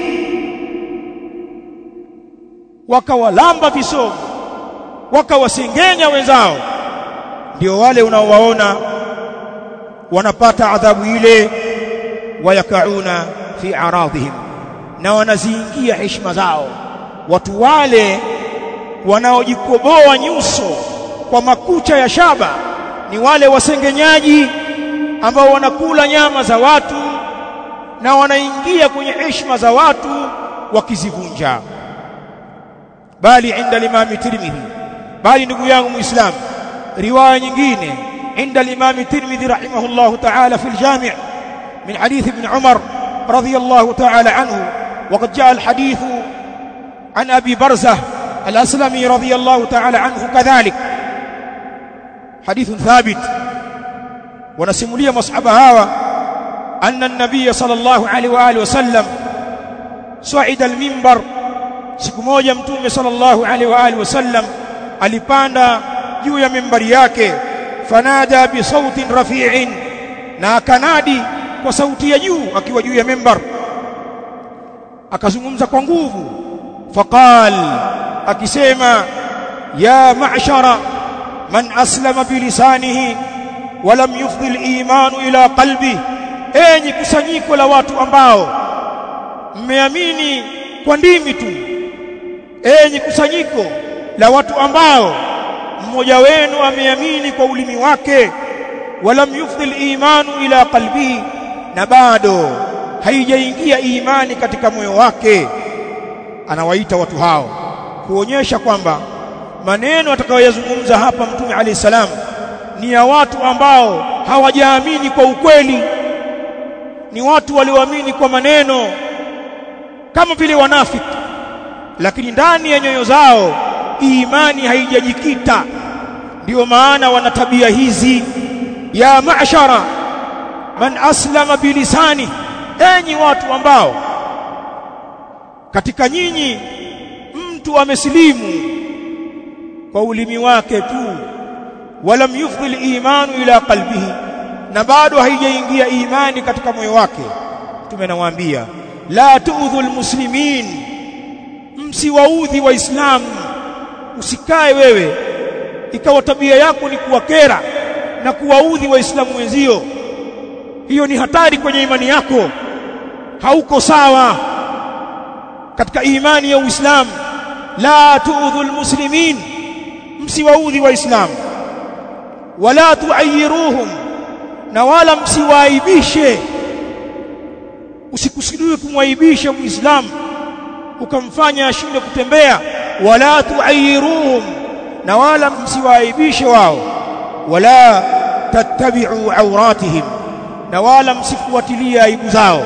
Wakawalamba visomo wakawasengenya wenzao. Ndio wale unaowaona wanapata adhabu ile wayakauna fi aradhihim na wanaziingia heshima zao. Watu wale wanaojikoboa nyuso kwa makucha ya shaba ni wale wasengenyaji ambao wanakula nyama za watu na wanaingia kwenye heshima za watu wakizivunja. Bali inda limami tirmidhi bali ndugu yangu muislamu riwaya nyingine عند الإمام الترمذي رحمه الله تعالى في الجامع من حديث ابن عمر رضي الله تعالى عنه. وقد جاء الحديث عن أبي برزة الأسلمي رضي الله تعالى عنه كذلك. حديث ثابت. ونسملي مصحب هاوى أن النبي صلى الله عليه وآله وسلم صعد المنبر siku moja sallallahu alaihi wa alihi wasallam alipanda juu ya mimbari yake fanada bi sautin rafi'in na akanadi kwa sauti ya juu akiwa juu ya mimbar akazungumza kwa nguvu faqal akisema ya ma'shara man aslama bilisanihi wa lam yufdhi al-iman ila qalbi enyi kusanyiko la watu ambao mmeamini kwa ndimi tu enyi kusanyiko la watu ambao mmoja wenu ameamini kwa ulimi wake walam yufdil imanu ila qalbihi na bado haijaingia imani katika moyo wake. Anawaita watu hao kuonyesha kwamba maneno atakayoyazungumza hapa mtume alayhi salam ni ya watu ambao hawajaamini kwa ukweli. Ni watu walioamini kwa maneno kama vile wanafiki lakini ndani ya nyoyo zao imani haijajikita. Ndio maana wana tabia hizi ya ma'shara man aslama bilisani enyi watu ambao katika nyinyi mtu amesilimu kwa ulimi wake tu walam yufdhil imanu ila qalbihi na bado haijaingia imani katika moyo wake mtume tumenawaambia la tuudhu almuslimin msiwaudhi waislamu usikae wewe. Ikawa tabia yako ni kuwakera na kuwaudhi waislamu wenzio. Hiyo ni hatari kwenye imani yako. Hauko sawa. Katika imani ya Uislamu la tuudhu almuslimin msiwaudhi waislamu. Wala tuayiruhum na wala msiwaibishe usikusudiwe kumwaibisha muislamu ukamfanya ashinde kutembea wala tuayiruhum na wala msiwaaibishe wao wala tattabi'u awratihim na wala msifuatilie aibu zao.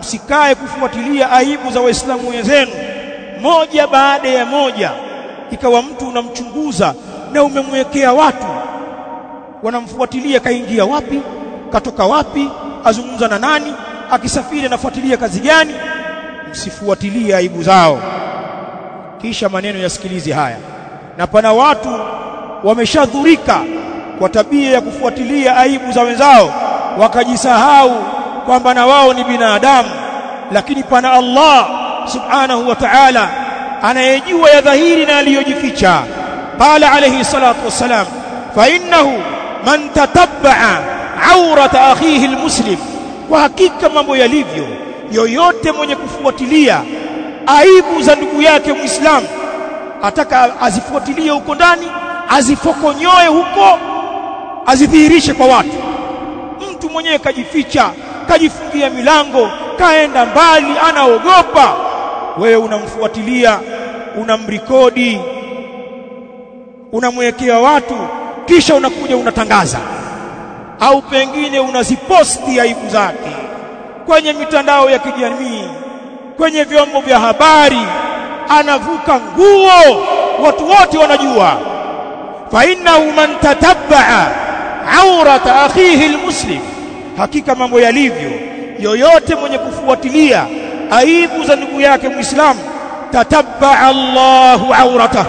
Msikae kufuatilia aibu za waislamu wenzenu moja baada ya moja. Ikawa mtu unamchunguza na umemwekea watu wanamfuatilia kaingia wapi katoka wapi azungumza na nani akisafiri anafuatilia kazi gani? Msifuatilie aibu zao kisha maneno yasikilizi haya. Na pana watu wameshadhurika kwa tabia ya kufuatilia aibu za wenzao wakajisahau kwamba na wao ni binadamu. Lakini pana Allah subhanahu wa ta'ala anayejua ya dhahiri na aliyojificha. Qala alayhi salatu wassalam fa innahu man tatabba'a awrata akhihi almuslim. Kwa hakika mambo yalivyo yoyote mwenye kufuatilia aibu za ndugu yake muislamu. Ataka azifuatilie huko ndani azifokonyoe huko azidhihirishe kwa watu. Mtu mwenyewe kajificha kajifungia milango kaenda mbali anaogopa. Wewe unamfuatilia unamrikodi unamwekea watu kisha unakuja unatangaza. Au pengine unaziposti aibu zake kwenye mitandao ya kijamii kwenye vyombo vya habari anavuka nguo watu wote wanajua. Fa innahu man tatabba'a aurata akhihi almuslim hakika mambo yalivyo yoyote mwenye kufuatilia aibu za ndugu yake muislamu tatabba'a Allahu aurata,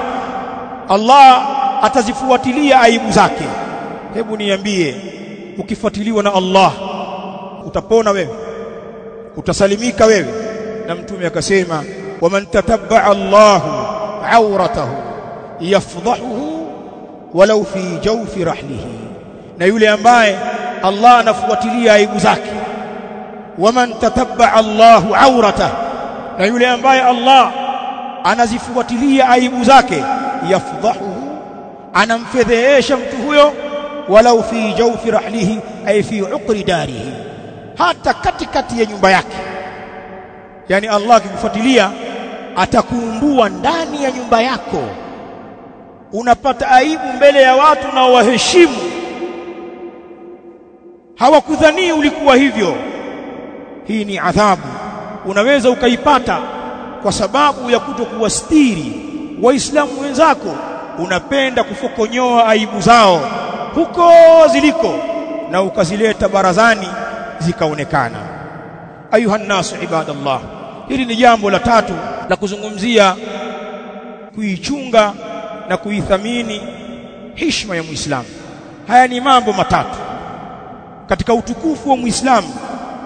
Allah atazifuatilia aibu zake. Hebu niambie ukifuatiliwa na Allah utapona wewe? Utasalimika wewe na mtume akasema waman tatabba'a Allahu awratahu yafdahuhu walau fi jawfi rahlihi na yule ambaye Allah anafuatilia aibu zake waman tatabba'a Allahu awratahu na yule ambaye Allah anazifuatilia aibu zake yafdahuhu anamfedhehesha mtu huyo walau fi jawfi rahlihi ay fi uqri darihi hata katikati ya nyumba yake yani Allah akikufuatilia atakuumbua ndani ya nyumba yako. Unapata aibu mbele ya watu na waheshimu. Hawakudhanii ulikuwa hivyo. Hii ni adhabu. Unaweza ukaipata kwa sababu ya kutokuwastiri. Waislamu wenzako unapenda kufokonyoa aibu zao huko ziliko na ukazileta barazani zikaonekana. Ayuha nasu ibadallah hili ni jambo la tatu la kuzungumzia kuichunga na kuithamini heshima ya Muislamu. Haya ni mambo matatu. Katika utukufu wa Muislamu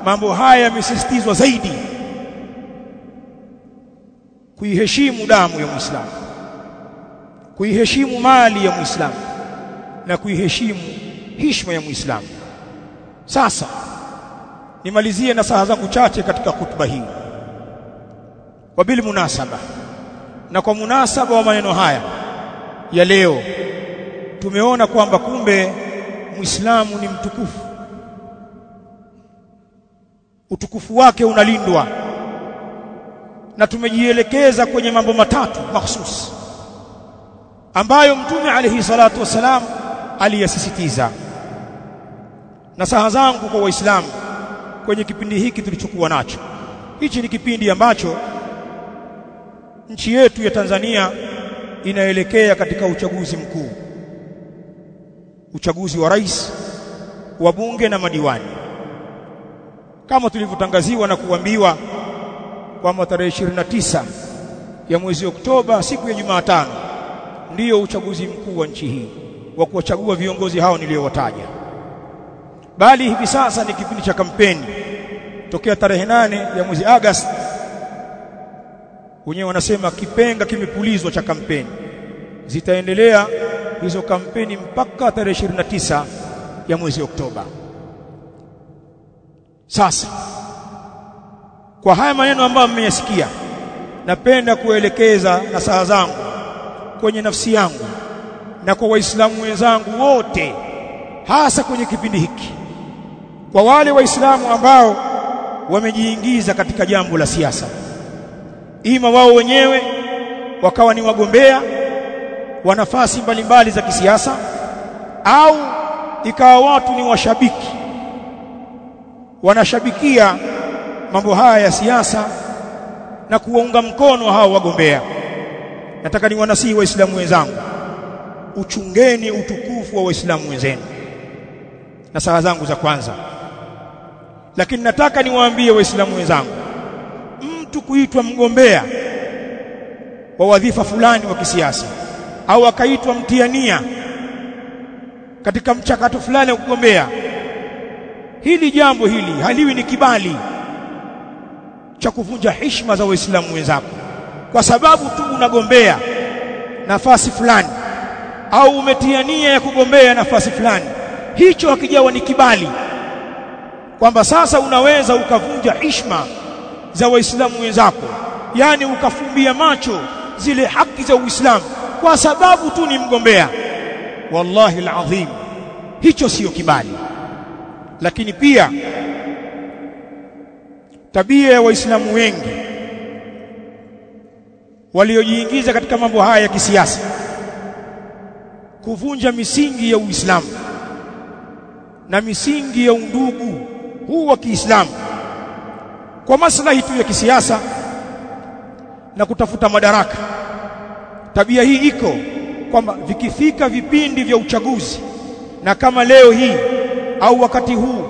mambo haya yamesisitizwa zaidi kuiheshimu damu ya Muislamu kuiheshimu mali ya Muislamu na kuiheshimu heshima ya Muislamu. Sasa nimalizie na saha zangu chache katika hutuba hii kwa bil munasaba. Na kwa munasaba wa maneno haya ya leo tumeona kwamba kumbe Muislamu ni mtukufu. Utukufu wake unalindwa. Na tumejielekeza kwenye mambo matatu mahsusi ambayo mtume alayhi salatu wasalam aliyasisitiza. Na saha zangu kwa waislamu kwenye kipindi hiki tulichokuwa nacho. Hichi ni kipindi ambacho nchi yetu ya Tanzania inaelekea katika uchaguzi mkuu. Uchaguzi wa rais wa bunge na madiwani. Kama tulivyotangaziwa na kuambiwa kwamba tarehe 29 ya mwezi Oktoba siku ya Jumatano ndiyo uchaguzi mkuu wa nchi hii wa kuwachagua viongozi hao niliyowataja bali hivi sasa ni kipindi cha kampeni tokea tarehe nane ya mwezi Agosti wenyewe wanasema kipenga kimepulizwa cha kampeni. Zitaendelea hizo kampeni mpaka tarehe 29 ya mwezi Oktoba. Sasa kwa haya maneno ambayo mmeyasikia napenda kuelekeza na saa zangu kwenye nafsi yangu na kwa waislamu wenzangu wote hasa kwenye kipindi hiki kwa wale waislamu ambao wamejiingiza katika jambo la siasa ima wao wenyewe wakawa ni wagombea wa nafasi mbalimbali za kisiasa au ikawa watu ni washabiki. Wanashabikia mambo haya ya siasa na kuwaunga mkono hao wagombea. Nataka ni niwanasihi waislamu wenzangu uchungeni utukufu wa waislamu wenzenu na sala zangu za kwanza. Lakini nataka niwaambie waislamu wenzangu mtu kuitwa mgombea wa wadhifa fulani wa kisiasa au akaitwa mtiania katika mchakato fulani wa kugombea. Hili jambo hili haliwi ni kibali cha kuvunja heshima za waislamu wenzako kwa sababu tu unagombea nafasi fulani au umetiania ya kugombea nafasi fulani. Hicho hakijawa ni kibali kwamba sasa unaweza ukavunja heshima za waislamu wenzako. Yani ukafumbia macho zile haki za Uislamu kwa sababu tu ni mgombea. Wallahi alazim hicho sio kibali. Lakini pia tabia ya waislamu wengi waliojiingiza katika mambo haya ya kisiasa kuvunja misingi ya Uislamu na misingi ya undugu huu wa Kiislamu kwa maslahi tu ya kisiasa na kutafuta madaraka. Tabia hii iko kwamba vikifika vipindi vya uchaguzi na kama leo hii au wakati huu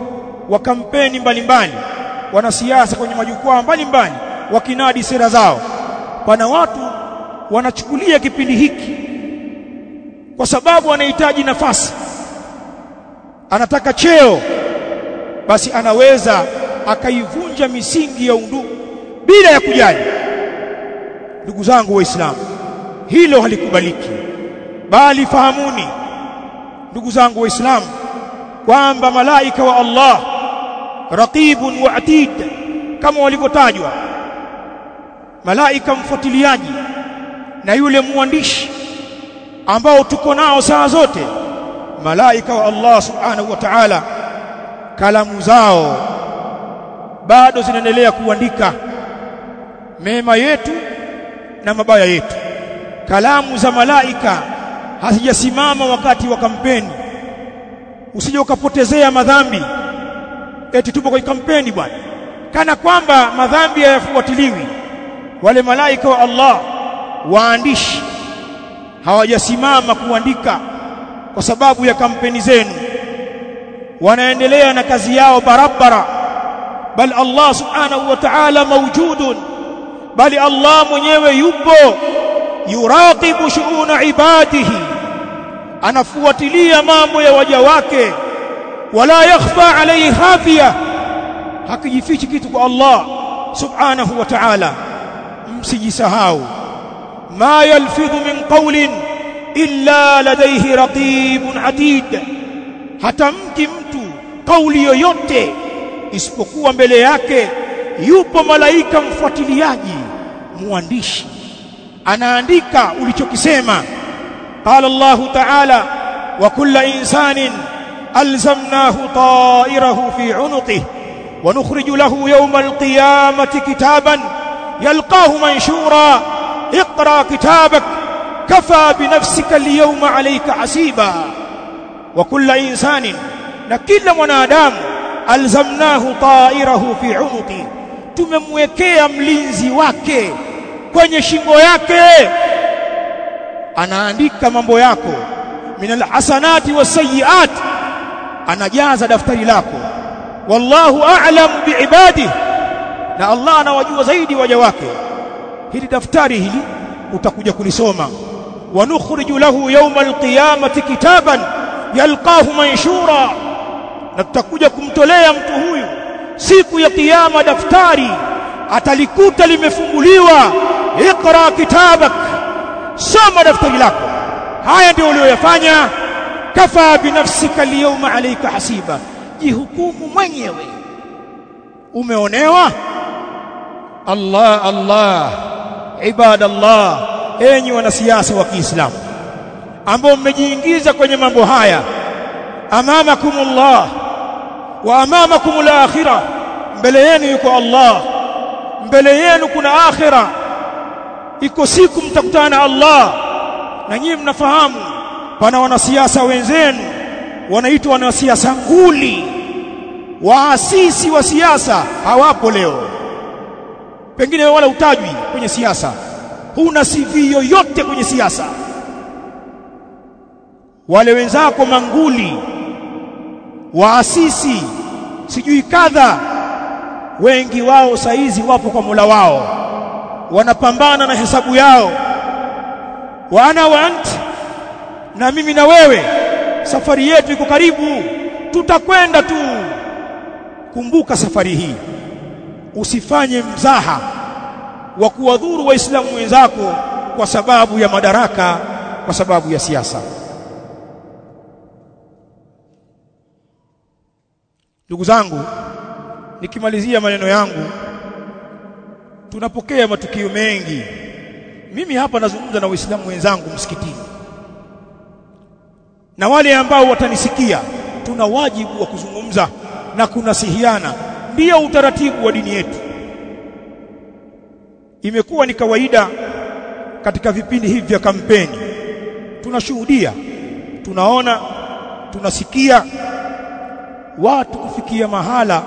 wa kampeni mbalimbali wanasiasa kwenye majukwaa mbalimbali wakinadi sera zao pana watu wanachukulia kipindi hiki kwa sababu anahitaji nafasi anataka cheo basi anaweza akaivunja misingi ya undugu bila ya kujali. Ndugu zangu waislamu hilo halikubaliki bali fahamuni ndugu zangu waislamu kwamba malaika wa Allah raqibun wa atid kama walivyotajwa malaika mfuatiliaji na yule mwandishi ambao tuko nao saa zote malaika wa Allah subhanahu wa ta'ala kalamu zao bado zinaendelea kuandika mema yetu na mabaya yetu. Kalamu za malaika hazijasimama wakati wa kampeni. Usije ukapotezea madhambi. Eti tupo kwenye kampeni bwana. Kana kwamba madhambi hayafuatiliwi. Wale malaika wa Allah waandishi hawajasimama kuandika kwa sababu ya kampeni zenu. Wanaendelea na kazi yao barabara bal Allah subhanahu wa ta'ala mawjudun. Bali Allah mwenyewe yupo. Yuraqibu shu'una ibadihi. Anafuatilia mambo ya waja wake. Wala yakhfa alayhi khafiya hakijifichi kitu kwa Allah subhanahu wa ta'ala. Msijisahau. Ma yalfidhu min qawlin illa ladayhi raqibun atid. Hatamki mtu kauli yoyote isipokuwa mbele yake yupo malaika mfuatiliaji muandishi anaandika ulichokisema qala Allah ta'ala wa kullu insanin alzamnahu ta'irahu fi 'unuqihi wa nukhriju lahu yawma al-qiyamati kitaban yalqahu manshura اقرا كتابك كفى بنفسك اليوم عليك حسيبا وكل انسان na kila mwanadamu alzamnahu ta'irahu fi 'unuqi. Tumemwekea mlinzi wake kwenye shingo yake. Anaandika mambo yako. Min alhasanati wasayiat anajaza daftari lako. Wallahu a'lam biibadihi na Allah anawajua zaidi waja wake. Hili daftari hili utakuja kulisoma. Wa nukhriju lahu yawma alqiyamati kitaban yalqahu manshura na tutakuja kumtolea mtu huyu. Siku ya kiyama daftari atalikuta limefunguliwa. Iqra kitabak soma daftari lako. Haya ndio uliyoyafanya. Kafa binafsika alyawma alayka hasiba. Jihukumu mwenyewe. Umeonewa? Allah Allah. Ibadallah. Enyi wanasiasa wa Kiislamu ambao mmejiingiza kwenye mambo haya. Amamakumullah wa amamakum al-akhirah. Mbele yenu yuko Allah. Mbele yenu kuna akhira iko siku mtakutana na Allah. Na nyinyi mnafahamu pana wanasiasa wenzenu wanaitwa wanasiasa nguli. Waasisi wa siasa hawapo leo. Pengine wala utajwi kwenye siasa. Huna CV yoyote kwenye siasa. Wale wenzako manguli waasisi sijui kadha. Wengi wao saizi wapo kwa Mola wao. Wanapambana na hesabu yao. Wa ana wa anti na mimi na wewe safari yetu iko karibu. Tutakwenda tu. Kumbuka safari hii. Usifanye mzaha wa kuwadhuru waislamu wenzako kwa sababu ya madaraka kwa sababu ya siasa ndugu zangu nikimalizia maneno yangu tunapokea matukio mengi. Mimi hapa nazungumza na waislamu wenzangu msikitini. Na wale ambao watanisikia tuna wajibu wa kuzungumza na kunasihiana. Ndio utaratibu wa dini yetu. Imekuwa ni kawaida katika vipindi hivi vya kampeni. Tunashuhudia tunaona tunasikia watu kufikia mahala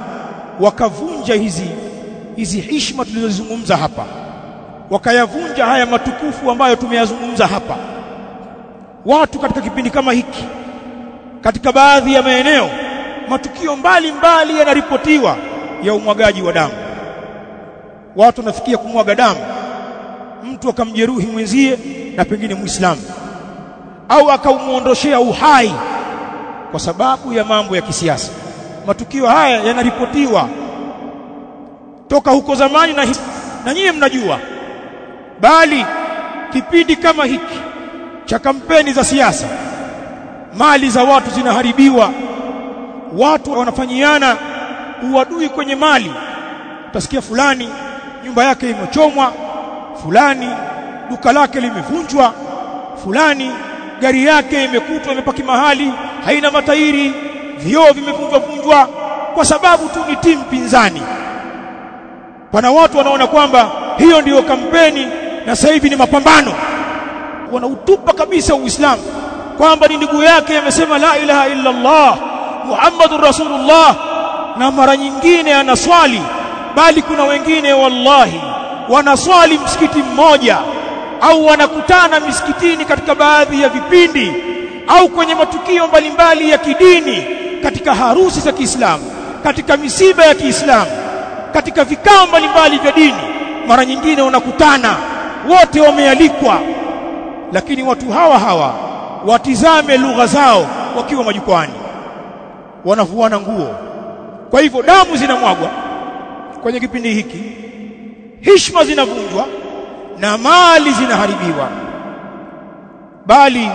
wakavunja hizi hizi heshima tulizozungumza hapa. Wakayavunja haya matukufu ambayo tumeyazungumza hapa. Watu katika kipindi kama hiki katika baadhi ya maeneo matukio mbalimbali yanaripotiwa ya umwagaji wa damu. Watu wanafikia kumwaga damu. Mtu akamjeruhi mwenzie na pengine muislamu. Au akaumuondoshea uhai kwa sababu ya mambo ya kisiasa. Matukio haya yanaripotiwa toka huko zamani na, na nyie mnajua. Bali kipindi kama hiki cha kampeni za siasa mali za watu zinaharibiwa watu wanafanyiana uadui kwenye mali. Utasikia fulani nyumba yake imechomwa fulani duka lake limevunjwa fulani gari yake imekutwa imepaki mahali haina matairi vioo vimevunjwa vunjwa kwa sababu tu ni timu pinzani. Pana watu wanaona kwamba hiyo ndiyo kampeni na sasa hivi ni mapambano. Wanautupa kabisa uislamu kwamba ni ndugu yake amesema la ilaha illa Allah Muhammadur Rasulullah na mara nyingine anaswali bali kuna wengine wallahi wanaswali msikiti mmoja au wanakutana misikitini katika baadhi ya vipindi au kwenye matukio mbalimbali ya kidini katika harusi za Kiislamu katika misiba ya Kiislamu katika vikao mbalimbali vya dini mara nyingine unakutana wote wamealikwa. Lakini watu hawa hawa watizame lugha zao wakiwa majukwani wanavuana nguo. Kwa hivyo damu zinamwagwa kwenye kipindi hiki heshima zinavunjwa na mali zinaharibiwa. Bali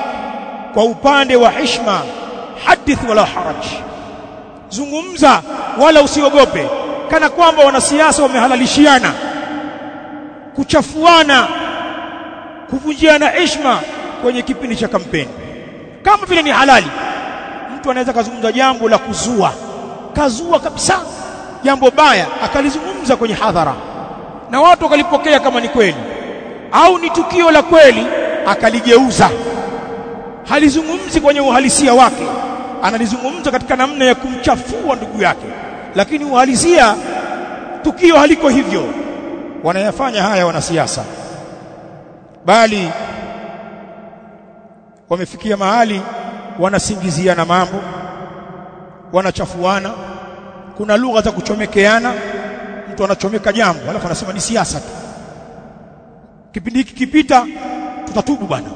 kwa upande wa heshima hadith wala haraj. Zungumza wala usiogope kana kwamba wanasiasa wamehalalishiana kuchafuana kuvunjiana heshima kwenye kipindi cha kampeni. Kama vile ni halali mtu anaweza kazungumza jambo la kuzua kazua kabisa jambo baya akalizungumza kwenye hadhara na watu wakalipokea kama ni kweli au ni tukio la kweli akaligeuza halizungumzi kwenye uhalisia wake. Analizungumza katika namna ya kumchafua ndugu yake. Lakini uhalisia tukio haliko hivyo. Wanayafanya haya wanasiasa. Bali wamefikia mahali wanasingiziana mambo wanachafuana. Kuna lugha za kuchomekeana. Mtu anachomeka jambo alafu anasema ni siasa tu. Kipindi hiki kipita tutatubu bwana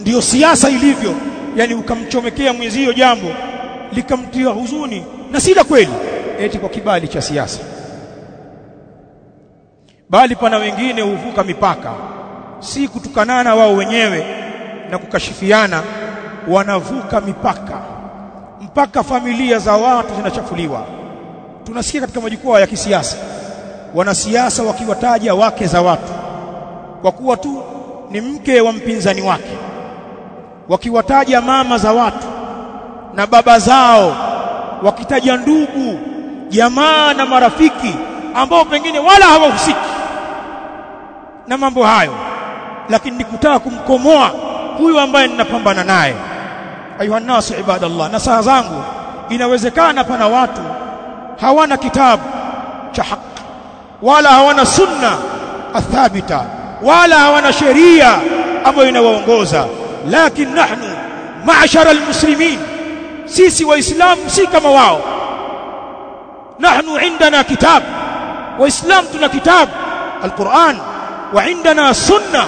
ndiyo siasa ilivyo. Yani ukamchomekea mwenzio jambo likamtia huzuni. Na si la kweli. Eti kwa kibali cha siasa. Bali pana wengine huvuka mipaka. Si kutukanana wao wenyewe na kukashifiana. Wanavuka mipaka. Mpaka familia za watu zinachafuliwa. Tunasikia katika majukwaa ya kisiasa. Wanasiasa wakiwataja wake za watu. Kwa kuwa tu ni mke wa mpinzani wake wakiwataja mama za watu na baba zao wakitaja ndugu jamaa na marafiki ambao pengine wala hawahusiki na mambo hayo lakini nikutaka kumkomoa huyu ambaye ninapambana naye. Ayuha nasu ibadallah nasaha zangu inawezekana pana watu hawana kitabu cha haki wala hawana sunna athabita wala hawana sheria ambayo inawaongoza lakini nahnu ma'ashara almuslimin. Sisi waislamu si kama wao. Nahnu indana kitab. Waislamu tuna kitab alquran. Wa indana sunna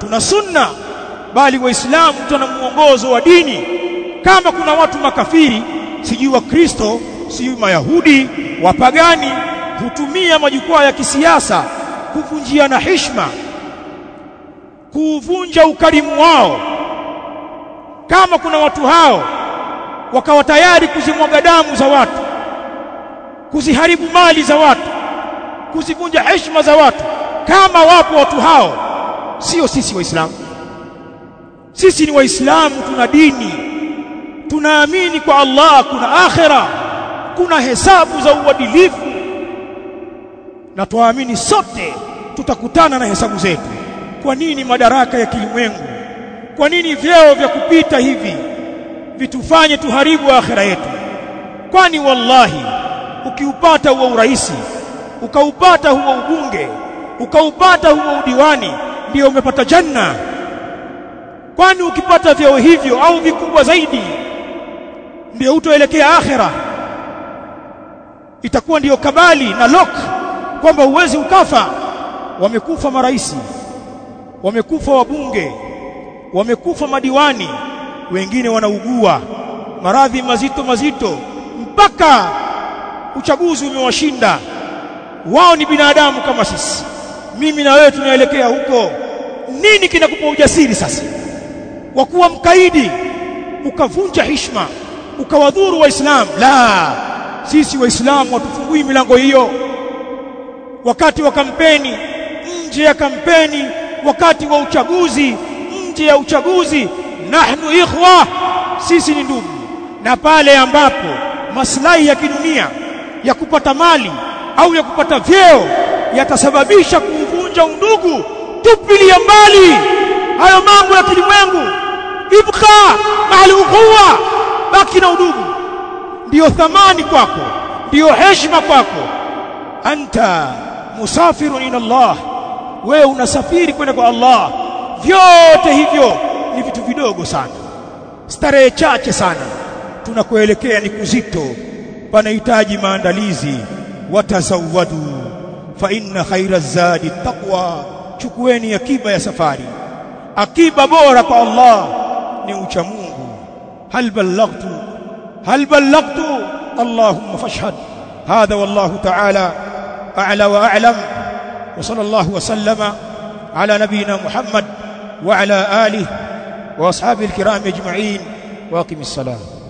tuna sunna. Bali waislamu tuna mwongozo wa dini. Kama kuna watu makafiri sijui wa kristo sijui mayahudi wapagani hutumia majukwaa ya kisiasa kuvunjiana heshima kuvunja ukarimu wao kama kuna watu hao wakawa tayari kuzimwaga damu za watu kuziharibu mali za watu kuzivunja heshima za watu kama wapo watu hao sio sisi waislamu. Sisi ni waislamu tuna dini tunaamini kwa Allah kuna akhera kuna hesabu za uadilifu na tuamini sote tutakutana na hesabu zetu. Kwa nini madaraka ya kilimwengu kwa nini vyeo vya kupita hivi vitufanye tuharibu akhira yetu? Kwani wallahi ukiupata huo uraisi ukaupata huo ubunge ukaupata huo udiwani ndio umepata janna. Kwani ukipata vyeo hivyo au vikubwa zaidi ndio utoelekea akhira. Itakuwa ndiyo kabali na lok kwamba uwezi ukafa. Wamekufa maraisi wamekufa wabunge wamekufa madiwani wengine wanaugua maradhi mazito mazito mpaka uchaguzi umewashinda. Wao ni binadamu kama sisi. Mimi na wewe tunaelekea huko. Nini kinakupa ujasiri sasa? Wa kuwa mkaidi ukavunja heshima ukawadhuru waislamu. La sisi waislamu watufungui milango hiyo. Wakati wa kampeni nje ya kampeni wakati wa uchaguzi nje ya uchaguzi nahnu ikhwa sisi ni ndugu. Na pale ambapo maslahi ya kidunia ya kupata mali au ya kupata vyeo yatasababisha kuvunja undugu tupilia mbali hayo mambo ya kilimwengu. Ibqa mahali ukhuwa baki na udugu ndiyo thamani kwako ndiyo heshima kwako. Anta musafirun ila Allah wewe unasafiri kwenda kwa Allah vyote hivyo ni vitu vidogo sana. Starehe chache sana. Tunakoelekea ni kuzito. Panahitaji maandalizi. Watazawadu. Fa inna khaira zadi taqwa. Chukueni akiba ya safari. Akiba bora kwa Allah ni ucha Mungu. Hal ballaghtu hal ballaghtu Allahumma fashhad. Hadha wallahu ta'ala a'la wa a'lam. Wa sallallahu wa sallama ala nabiyyina Muhammad wa ala alihi wa ashabihi alkiram ajma'in wa aqimis salam